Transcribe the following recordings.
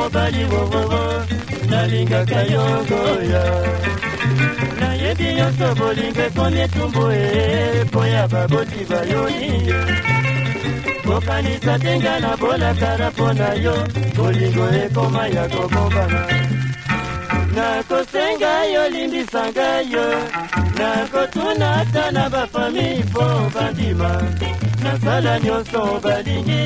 mobali wowoo nalingaka yogoya nayebi nyonso bolingo ekoni etumbu e mpo ya baboti bayoi kokanisa te ngai nabolakala mpo na yo bolingo ekoma ya kobombana nakosenga yo limbisa ngai yo nakotuna ata na bafami mpo bandima nasala nyonso balingi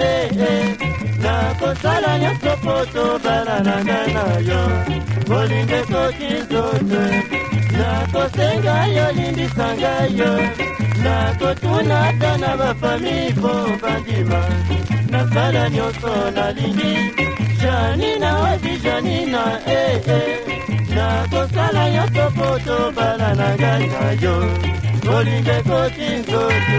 Eh, eh, nakosala nyonso po tobala na ngai na yo bolingo ekoki nzoto nakosenga yo limbisa ngai yo nakotuna ata na bafami po bandima nasala nyonso nalingi janina odi janina ee eh, eh. nakosala nyonso po tobala na ngai na yo bolingo ekoti nzoto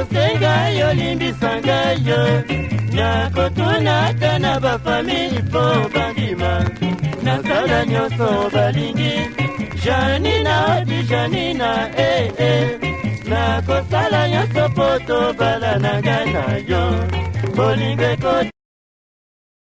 nakosenga yo limbisa ngai yo nakotuna ta na bafamili mpo bandima nasala nyonso balingi janina odi janina ee eh, eh. nakosala nyonso mpo tobala na ngai na yo bolingo ekoti